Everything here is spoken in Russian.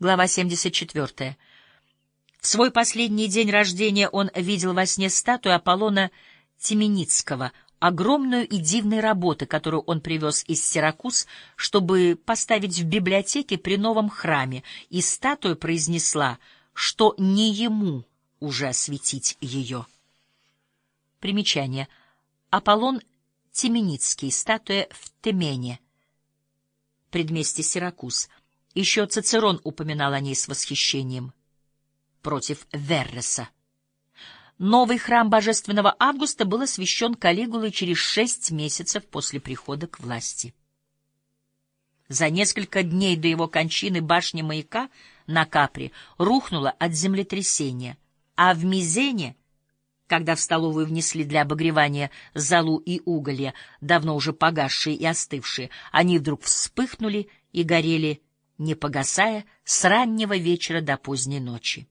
Глава 74. В свой последний день рождения он видел во сне статую Аполлона Тименицкого, огромную и дивной работы, которую он привез из Сиракуз, чтобы поставить в библиотеке при новом храме, и статуя произнесла, что не ему уже осветить ее. Примечание. Аполлон Тименицкий, статуя в Темене, предместье Сиракуз. Еще Цицерон упоминал о ней с восхищением. Против Верреса. Новый храм Божественного Августа был освящен Калигулой через шесть месяцев после прихода к власти. За несколько дней до его кончины башня маяка на Капри рухнула от землетрясения, а в Мизене, когда в столовую внесли для обогревания золу и уголья, давно уже погасшие и остывшие, они вдруг вспыхнули и горели, не погасая, с раннего вечера до поздней ночи.